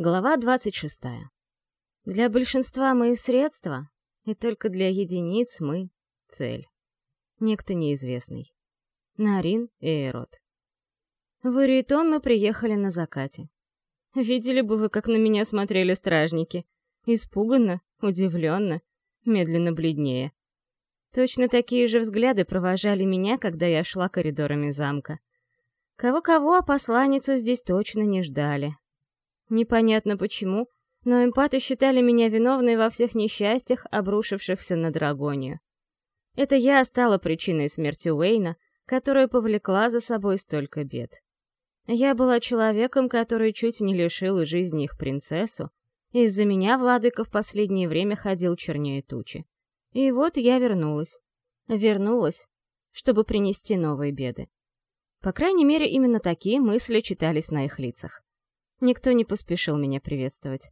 Глава 26. Для большинства мы — средства, и только для единиц мы — цель. Некто неизвестный. Нарин и. В Ирейтон мы приехали на закате. Видели бы вы, как на меня смотрели стражники. Испуганно, удивленно, медленно бледнее. Точно такие же взгляды провожали меня, когда я шла коридорами замка. Кого-кого, а посланницу здесь точно не ждали. Непонятно почему, но эмпаты считали меня виновной во всех несчастьях, обрушившихся на Драгонию. Это я стала причиной смерти Уэйна, которая повлекла за собой столько бед. Я была человеком, который чуть не лишил жизни их принцессу, из-за меня владыка в последнее время ходил чернее тучи. И вот я вернулась. Вернулась, чтобы принести новые беды. По крайней мере, именно такие мысли читались на их лицах. Никто не поспешил меня приветствовать.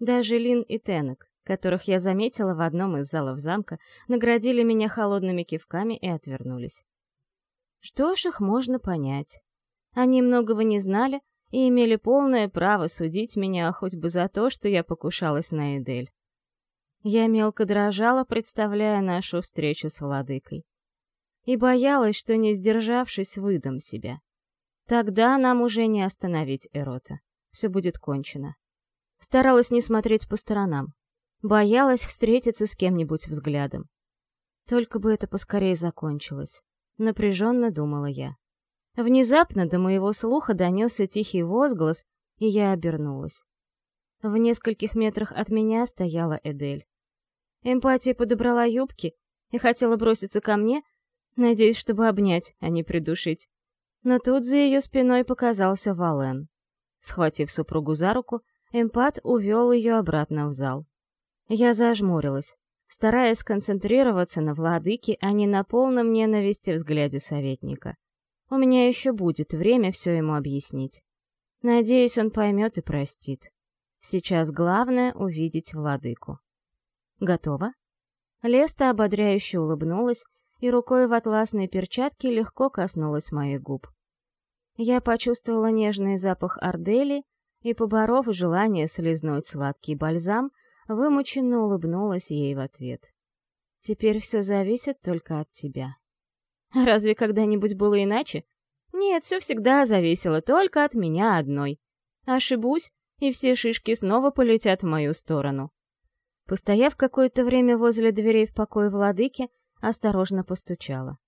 Даже Лин и Тенок, которых я заметила в одном из залов замка, наградили меня холодными кивками и отвернулись. Что ж, их можно понять. Они многого не знали и имели полное право судить меня хоть бы за то, что я покушалась на Эдель. Я мелко дрожала, представляя нашу встречу с владыкой. И боялась, что, не сдержавшись, выдам себя. Тогда нам уже не остановить Эрота все будет кончено. Старалась не смотреть по сторонам. Боялась встретиться с кем-нибудь взглядом. Только бы это поскорее закончилось. Напряженно думала я. Внезапно до моего слуха донесся тихий возглас, и я обернулась. В нескольких метрах от меня стояла Эдель. Эмпатия подобрала юбки и хотела броситься ко мне, надеясь, чтобы обнять, а не придушить. Но тут за ее спиной показался Вален. Схватив супругу за руку, эмпат увел ее обратно в зал. Я зажмурилась, стараясь сконцентрироваться на владыке, а не на полном ненависти взгляде советника. У меня еще будет время все ему объяснить. Надеюсь, он поймет и простит. Сейчас главное — увидеть владыку. Готово? Леста ободряюще улыбнулась и рукой в атласной перчатке легко коснулась моих губ. Я почувствовала нежный запах ордели и, поборов желание слезнуть сладкий бальзам, вымученно улыбнулась ей в ответ. «Теперь все зависит только от тебя». Разве когда-нибудь было иначе? Нет, все всегда зависело только от меня одной. Ошибусь, и все шишки снова полетят в мою сторону. Постояв какое-то время возле дверей в покой владыки, осторожно постучала.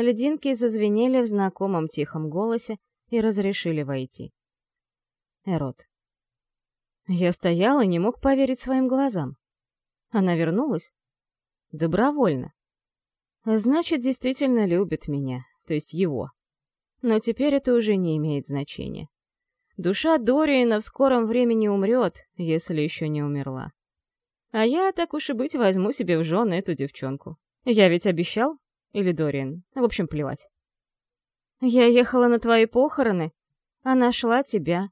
Лединки зазвенели в знакомом тихом голосе и разрешили войти. Эрот. Я стоял и не мог поверить своим глазам. Она вернулась? Добровольно. Значит, действительно любит меня, то есть его. Но теперь это уже не имеет значения. Душа Дориена в скором времени умрет, если еще не умерла. А я, так уж и быть, возьму себе в жены эту девчонку. Я ведь обещал? Или Дориан. В общем, плевать. Я ехала на твои похороны, а нашла тебя.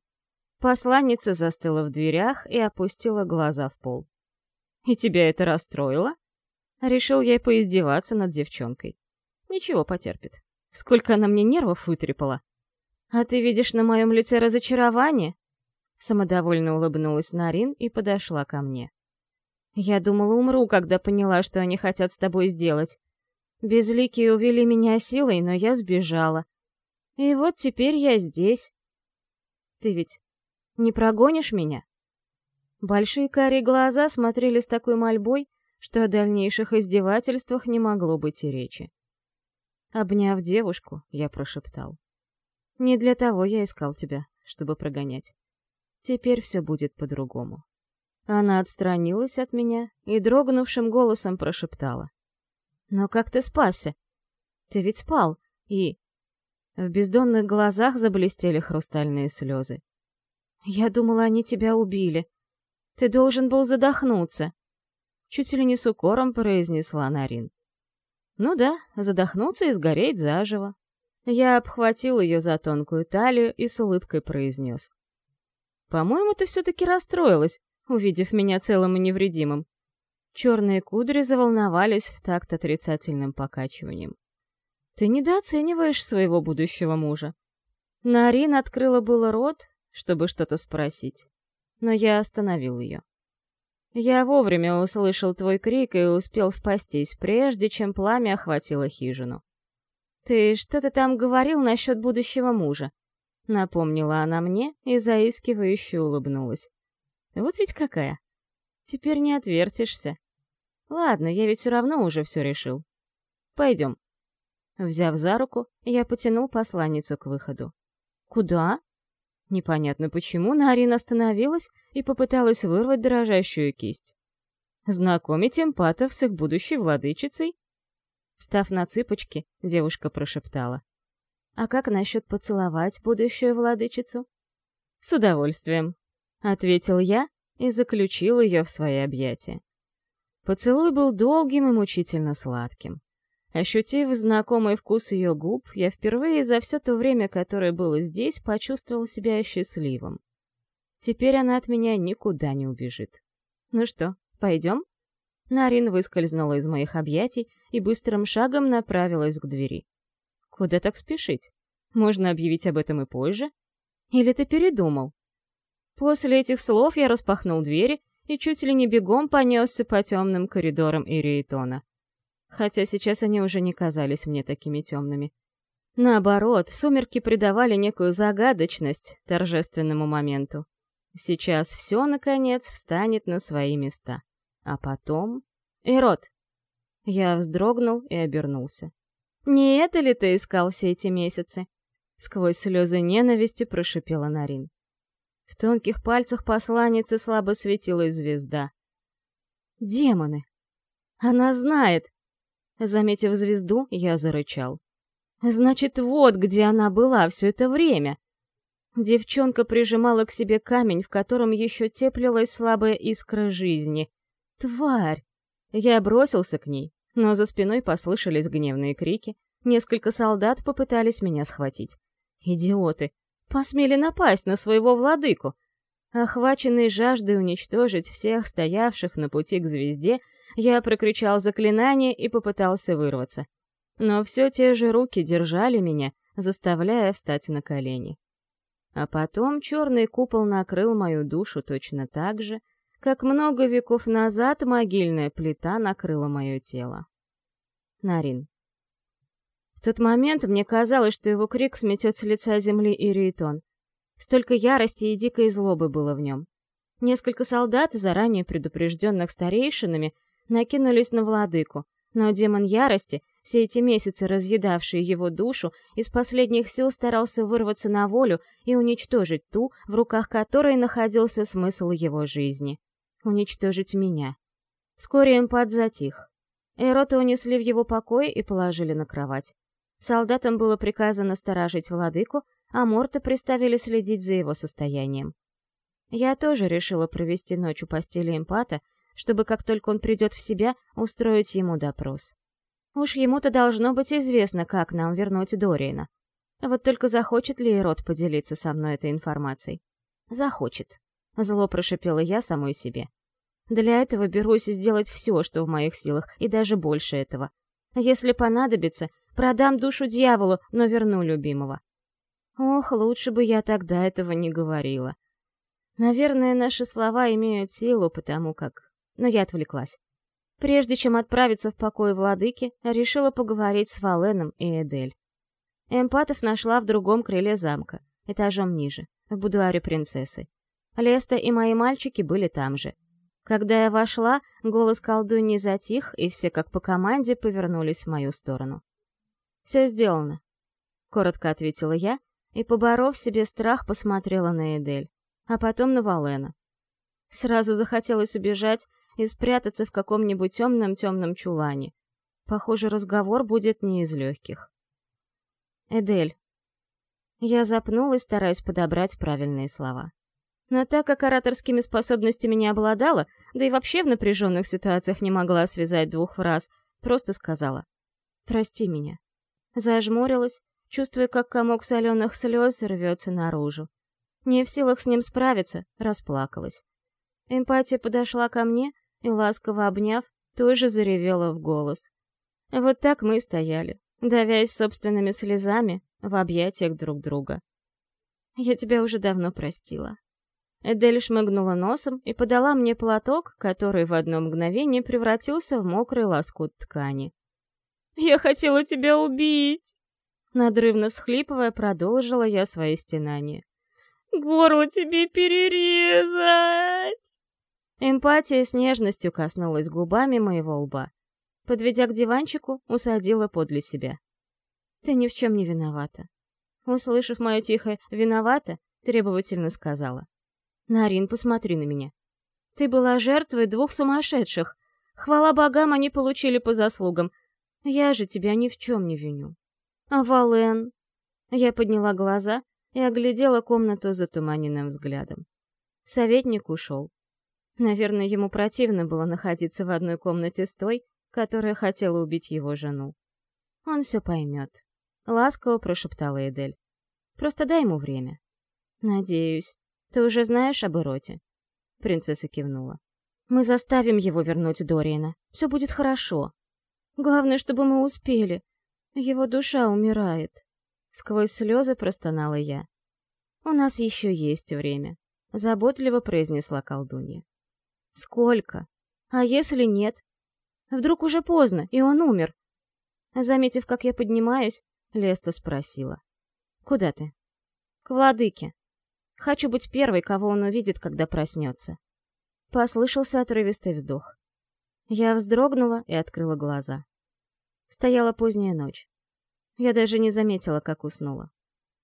Посланница застыла в дверях и опустила глаза в пол. И тебя это расстроило? Решил я поиздеваться над девчонкой. Ничего, потерпит. Сколько она мне нервов вытрепала. А ты видишь на моем лице разочарование? Самодовольно улыбнулась Нарин и подошла ко мне. Я думала, умру, когда поняла, что они хотят с тобой сделать. Безликие увели меня силой, но я сбежала. И вот теперь я здесь. Ты ведь не прогонишь меня? Большие карие глаза смотрели с такой мольбой, что о дальнейших издевательствах не могло быть и речи. Обняв девушку, я прошептал. «Не для того я искал тебя, чтобы прогонять. Теперь все будет по-другому». Она отстранилась от меня и дрогнувшим голосом прошептала. Но как ты спасся? Ты ведь спал, и... В бездонных глазах заблестели хрустальные слезы. Я думала, они тебя убили. Ты должен был задохнуться. Чуть ли не с укором произнесла Нарин. Ну да, задохнуться и сгореть заживо. Я обхватил ее за тонкую талию и с улыбкой произнес. По-моему, ты все-таки расстроилась, увидев меня целым и невредимым. Черные кудри заволновались в такт отрицательным покачиванием. «Ты недооцениваешь своего будущего мужа». Нарин открыла было рот, чтобы что-то спросить. но я остановил ее. Я вовремя услышал твой крик и успел спастись, прежде чем пламя охватило хижину. «Ты что-то там говорил насчет будущего мужа?» Напомнила она мне и заискивающе улыбнулась. «Вот ведь какая! Теперь не отвертишься. Ладно, я ведь все равно уже все решил. Пойдем». Взяв за руку, я потянул посланницу к выходу. «Куда?» Непонятно почему, Нарин остановилась и попыталась вырвать дрожащую кисть. «Знакомить эмпатов с их будущей владычицей?» Встав на цыпочки, девушка прошептала. «А как насчет поцеловать будущую владычицу?» «С удовольствием», — ответил я и заключил ее в свои объятия. Поцелуй был долгим и мучительно сладким. Ощутив знакомый вкус ее губ, я впервые за все то время, которое было здесь, почувствовал себя счастливым. Теперь она от меня никуда не убежит. «Ну что, пойдем?» Нарин выскользнула из моих объятий и быстрым шагом направилась к двери. «Куда так спешить? Можно объявить об этом и позже? Или ты передумал?» После этих слов я распахнул двери и чуть ли не бегом понесся по темным коридорам Ириэтона. Хотя сейчас они уже не казались мне такими темными. Наоборот, сумерки придавали некую загадочность торжественному моменту. Сейчас все, наконец, встанет на свои места. А потом... Ирод! Я вздрогнул и обернулся. «Не это ли ты искал все эти месяцы?» Сквозь слезы ненависти прошипела Нарин. В тонких пальцах посланницы слабо светилась звезда. «Демоны! Она знает!» Заметив звезду, я зарычал. «Значит, вот где она была все это время!» Девчонка прижимала к себе камень, в котором еще теплилась слабая искра жизни. «Тварь!» Я бросился к ней, но за спиной послышались гневные крики. Несколько солдат попытались меня схватить. Идиоты! Посмели напасть на своего владыку! Охваченный жаждой уничтожить всех стоявших на пути к звезде, я прокричал заклинание и попытался вырваться. Но все те же руки держали меня, заставляя встать на колени. А потом черный купол накрыл мою душу точно так же, как много веков назад могильная плита накрыла мое тело. Нарин. Тот момент мне казалось, что его крик сметет с лица земли Ириэтон. Столько ярости и дикой злобы было в нем. Несколько солдат, заранее предупрежденных старейшинами, накинулись на владыку, но демон ярости, все эти месяцы разъедавший его душу, из последних сил старался вырваться на волю и уничтожить ту, в руках которой находился смысл его жизни уничтожить меня. Вскоре импат затих. Эрота унесли в его покой и положили на кровать. Солдатам было приказано сторожить владыку, а Морта приставили следить за его состоянием. Я тоже решила провести ночь у постели импата, чтобы как только он придет в себя, устроить ему допрос. Уж ему-то должно быть известно, как нам вернуть Дориена. Вот только захочет ли Эрот поделиться со мной этой информацией? Захочет. Зло прошипела я самой себе. Для этого берусь сделать все, что в моих силах, и даже больше этого. Если понадобится, продам душу дьяволу, но верну любимого. Ох, лучше бы я тогда этого не говорила. Наверное, наши слова имеют силу, потому как... Но я отвлеклась. Прежде чем отправиться в покой владыки, решила поговорить с Валеном и Эдель. Эмпатов нашла в другом крыле замка, этажом ниже, в будуаре принцессы. Леста и мои мальчики были там же — когда я вошла, голос колдуньи затих, и все как по команде повернулись в мою сторону. «Все сделано», — коротко ответила я, и, поборов себе страх, посмотрела на Эдель, а потом на Валена. Сразу захотелось убежать и спрятаться в каком-нибудь темном-темном чулане. Похоже, разговор будет не из легких. «Эдель». Я запнулась, стараясь подобрать правильные слова. Но так как ораторскими способностями не обладала, да и вообще в напряженных ситуациях не могла связать двух фраз, просто сказала «Прости меня». Зажмурилась, чувствуя, как комок соленых слез рвется наружу. Не в силах с ним справиться, расплакалась. Эмпатия подошла ко мне и, ласково обняв, тоже заревела в голос. Вот так мы стояли, давясь собственными слезами в объятиях друг друга. «Я тебя уже давно простила», Эдель шмыгнула носом и подала мне платок, который в одно мгновение превратился в мокрый лоскут ткани. «Я хотела тебя убить!» Надрывно всхлипывая, продолжила я свои стенания. «Горло тебе перерезать!» Эмпатия с нежностью коснулась губами моего лба. Подведя к диванчику, усадила подле себя. «Ты ни в чем не виновата». Услышав мое тихое «виновата», требовательно сказала. «Нарин, посмотри на меня. Ты была жертвой двух сумасшедших. Хвала богам, они получили по заслугам. Я же тебя ни в чем не виню. А Вален? Я подняла глаза и оглядела комнату затуманенным взглядом. Советник ушел. Наверное, ему противно было находиться в одной комнате с той, которая хотела убить его жену. Он все поймет. Ласково прошептала Эдель. Просто дай ему время. Надеюсь. Ты уже знаешь об Эроте? Принцесса кивнула. Мы заставим его вернуть Дориена. Все будет хорошо. Главное, чтобы мы успели. Его душа умирает. Сквозь слезы простонала я. У нас еще есть время, заботливо произнесла колдунья. Сколько? А если нет? Вдруг уже поздно, и он умер? Заметив, как я поднимаюсь, Леста спросила. Куда ты? К владыке. Хочу быть первой, кого он увидит, когда проснется. Послышался отрывистый вздох. Я вздрогнула и открыла глаза. Стояла поздняя ночь. Я даже не заметила, как уснула.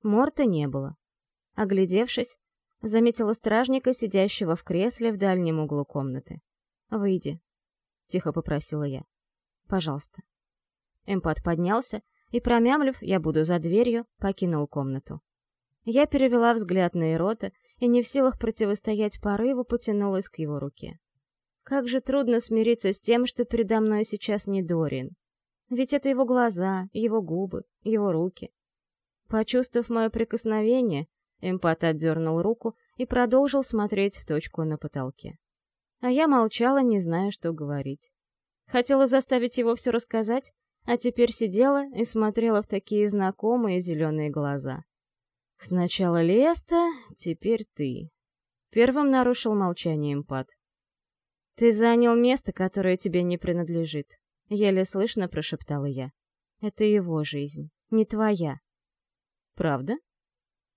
Морта не было. Оглядевшись, заметила стражника, сидящего в кресле в дальнем углу комнаты. «Выйди», — тихо попросила я. «Пожалуйста». Эмпат поднялся, и, промямлив, я буду за дверью, покинул комнату. Я перевела взгляд на Ирота и, не в силах противостоять порыву, потянулась к его руке. Как же трудно смириться с тем, что передо мной сейчас не Дорин. Ведь это его глаза, его губы, его руки. Почувствовав мое прикосновение, эмпат отдернул руку и продолжил смотреть в точку на потолке. А я молчала, не зная, что говорить. Хотела заставить его все рассказать, а теперь сидела и смотрела в такие знакомые зеленые глаза. Сначала Леста, теперь ты. Первым нарушил молчание импат. Ты занял место, которое тебе не принадлежит. Еле слышно прошептала я. Это его жизнь, не твоя. Правда?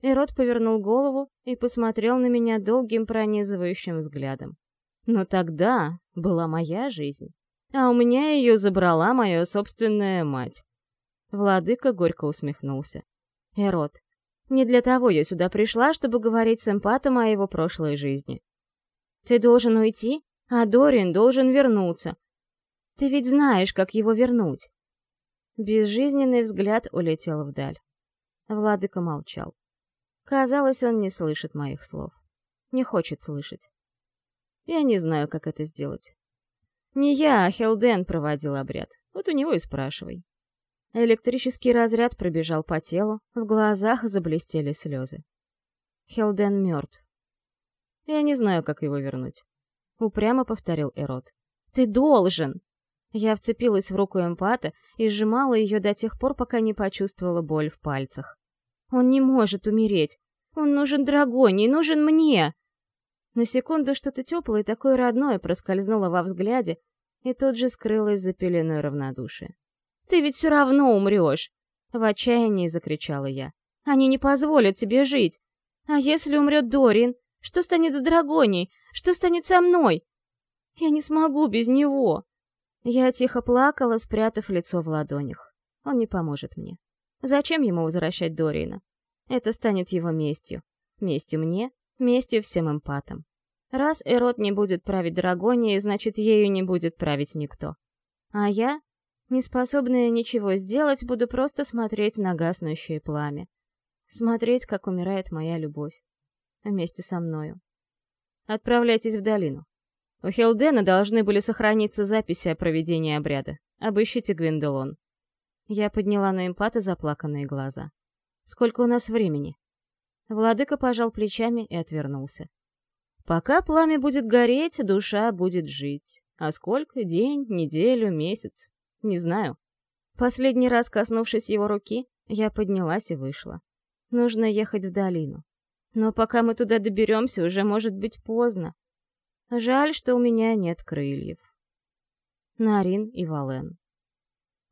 Ирод повернул голову и посмотрел на меня долгим пронизывающим взглядом. Но тогда была моя жизнь, а у меня ее забрала моя собственная мать. Владыка горько усмехнулся. Ирод, не для того я сюда пришла, чтобы говорить с эмпатом о его прошлой жизни. Ты должен уйти, а Дорин должен вернуться, ты ведь знаешь, как его вернуть. Безжизненный взгляд улетел вдаль. Владыка молчал. Казалось, он не слышит моих слов. Не хочет слышать. Я не знаю, как это сделать. Не я, а Хелден проводил обряд. Вот у него и спрашивай. Электрический разряд пробежал по телу, в глазах заблестели слезы. Хелден мертв. Я не знаю, как его вернуть. Упрямо повторил Эрот. Ты должен! Я вцепилась в руку эмпата и сжимала ее до тех пор, пока не почувствовала боль в пальцах. «Он не может умереть! Он нужен Драгоне, нужен мне!» На секунду что-то теплое и такое родное проскользнуло во взгляде и тут же скрылось за пеленой равнодушия. «Ты ведь все равно умрешь!» — в отчаянии закричала я. «Они не позволят тебе жить! А если умрет Дорин? Что станет с Драгоней? Что станет со мной? Я не смогу без него!» Я тихо плакала, спрятав лицо в ладонях. Он не поможет мне. Зачем ему возвращать Дориена? Это станет его местью. Местью мне, местью всем эмпатам. Раз Эрот не будет править Драгонией, значит, ею не будет править никто. А я, неспособная ничего сделать, буду просто смотреть на гаснущее пламя. Смотреть, как умирает моя любовь. Вместе со мною. Отправляйтесь в долину. У Хелдена должны были сохраниться записи о проведении обряда. Обыщите Гвинделон. Я подняла на эмпата заплаканные глаза. «Сколько у нас времени?» Владыка пожал плечами и отвернулся. «Пока пламя будет гореть, душа будет жить. А сколько? День, неделю, месяц? Не знаю». Последний раз коснувшись его руки, я поднялась и вышла. Нужно ехать в долину. Но пока мы туда доберемся, уже может быть поздно. Жаль, что у меня нет крыльев. Нарин и Вален.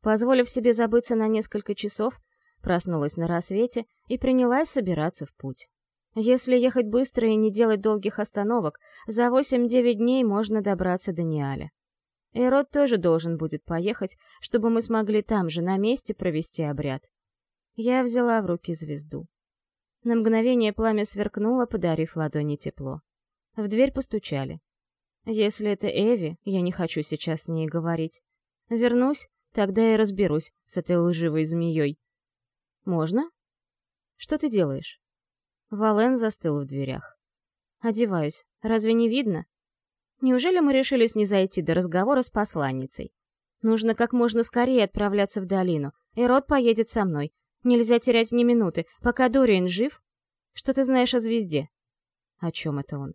Позволив себе забыться на несколько часов, проснулась на рассвете и принялась собираться в путь. Если ехать быстро и не делать долгих остановок, за 8-9 дней можно добраться до Ниаля. Эрод тоже должен будет поехать, чтобы мы смогли там же, на месте, провести обряд. Я взяла в руки звезду. На мгновение пламя сверкнуло, подарив ладони тепло. В дверь постучали. Если это Эви, я не хочу сейчас с ней говорить. Вернусь, тогда и разберусь с этой лживой змеей. Можно? Что ты делаешь? Вален застыл в дверях. Одеваюсь. Разве не видно? Неужели мы решили снизойти до разговора с посланницей? Нужно как можно скорее отправляться в долину. Эрод поедет со мной. Нельзя терять ни минуты, пока Дориан жив. Что ты знаешь о звезде? О чем это он?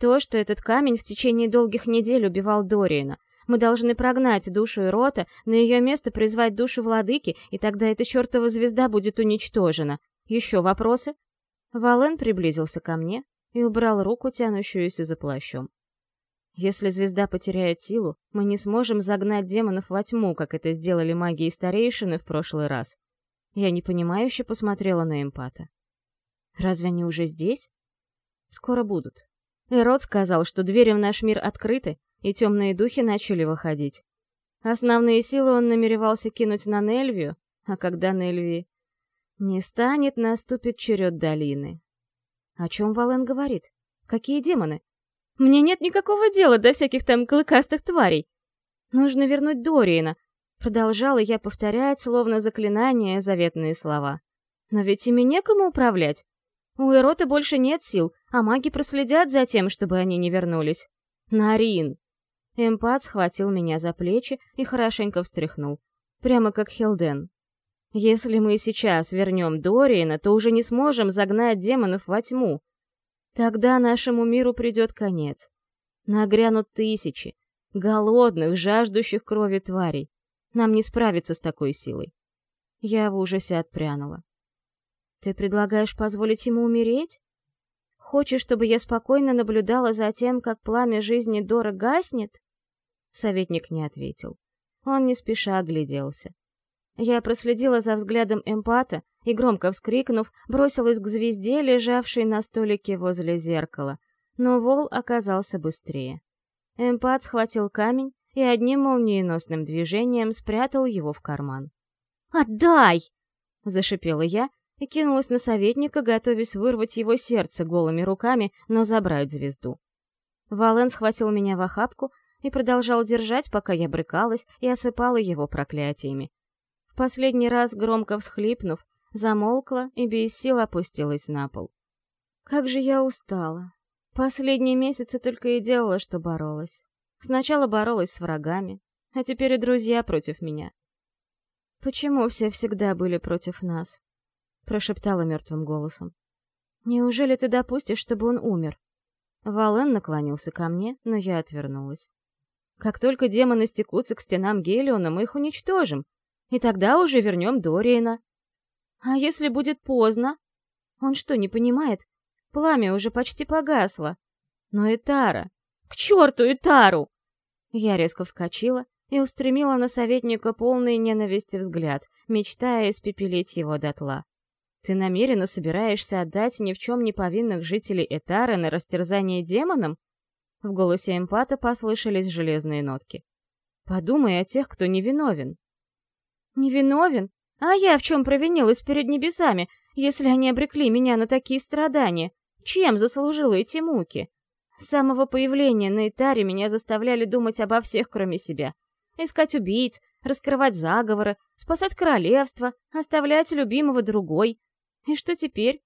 То, что этот камень в течение долгих недель убивал Дориана. Мы должны прогнать душу Ирота, на ее место призвать душу владыки, и тогда эта чертова звезда будет уничтожена. Еще вопросы? Вален приблизился ко мне и убрал руку, тянущуюся за плащом. Если звезда потеряет силу, мы не сможем загнать демонов во тьму, как это сделали маги и старейшины в прошлый раз. Я непонимающе посмотрела на эмпата. Разве они уже здесь? Скоро будут. Эрод сказал, что двери в наш мир открыты, и темные духи начали выходить. Основные силы он намеревался кинуть на Нельвию, а когда Нельви не станет, наступит черед долины. О чем Вален говорит? Какие демоны? Мне нет никакого дела до всяких там клыкастых тварей. Нужно вернуть Дориена. Продолжала я повторять, словно заклинание, заветные слова. Но ведь ими некому управлять. У Эроты больше нет сил, а маги проследят за тем, чтобы они не вернулись. Нарин! Эмпат схватил меня за плечи и хорошенько встряхнул. Прямо как Хилден. Если мы сейчас вернем Дориена, то уже не сможем загнать демонов во тьму. Тогда нашему миру придет конец. Нагрянут тысячи, голодных, жаждущих крови тварей. Нам не справиться с такой силой. Я в ужасе отпрянула. Ты предлагаешь позволить ему умереть? Хочешь, чтобы я спокойно наблюдала за тем, как пламя жизни Дора гаснет? Советник не ответил. Он не спеша огляделся. Я проследила за взглядом эмпата и, громко вскрикнув, бросилась к звезде, лежавшей на столике возле зеркала. Но вол оказался быстрее. Эмпат схватил камень и одним молниеносным движением спрятал его в карман. «Отдай!» — зашипела я и кинулась на советника, готовясь вырвать его сердце голыми руками, но забрать звезду. Вален схватил меня в охапку и продолжал держать, пока я брыкалась и осыпала его проклятиями. В последний раз, громко всхлипнув, замолкла и без сил опустилась на пол. Как же я устала. Последние месяцы только и делала, что боролась. Сначала боролась с врагами, а теперь и друзья против меня. Почему все всегда были против нас? прошептала мертвым голосом. «Неужели ты допустишь, чтобы он умер?» Вален наклонился ко мне, но я отвернулась. «Как только демоны стекутся к стенам Гелиона, мы их уничтожим, и тогда уже вернем Дориена». «А если будет поздно?» «Он что, не понимает? Пламя уже почти погасло». «Но Этара! К черту Этару!» Я резко вскочила и устремила на советника полный ненависти взгляд, мечтая испепелить его дотла. Ты намеренно собираешься отдать ни в чем не повинных жителей Этары на растерзание демонам? В голосе эмпата послышались железные нотки. Подумай о тех, кто невиновен. Невиновен? А я в чем провинилась перед небесами, если они обрекли меня на такие страдания? Чем заслужила эти муки? С самого появления на Этаре меня заставляли думать обо всех, кроме себя. Искать убийц, раскрывать заговоры, спасать королевство, оставлять любимого другой, и что теперь?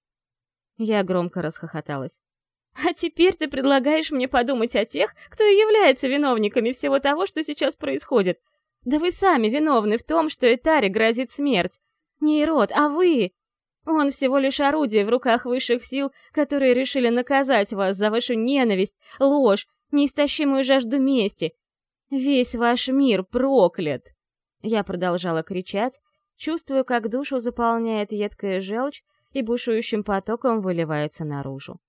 Я громко расхохоталась. А теперь ты предлагаешь мне подумать о тех, кто и является виновниками всего того, что сейчас происходит. Да вы сами виновны в том, что Этаре грозит смерть. Не Ирод, а вы. Он всего лишь орудие в руках высших сил, которые решили наказать вас за вашу ненависть, ложь, неистощимую жажду мести. Весь ваш мир проклят. Я продолжала кричать, Чувствую, как душу заполняет едкая желчь, и бушующим потоком выливается наружу.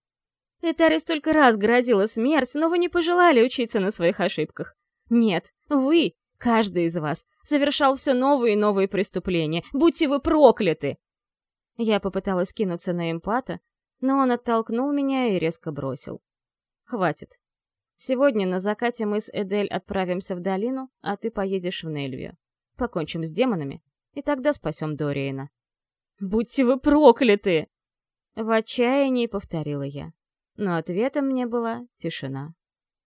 Этари столько раз грозила смерть, но вы не пожелали учиться на своих ошибках. Нет, вы, каждый из вас, совершал все новые и новые преступления. Будьте вы прокляты! Я попыталась кинуться на эмпата, но он оттолкнул меня и резко бросил. Хватит. Сегодня на закате мы с Эдель отправимся в долину, а ты поедешь в Нельвию. Покончим с демонами, и тогда спасем Дориена. «Будьте вы прокляты!» В отчаянии повторила я. Но ответом мне была тишина.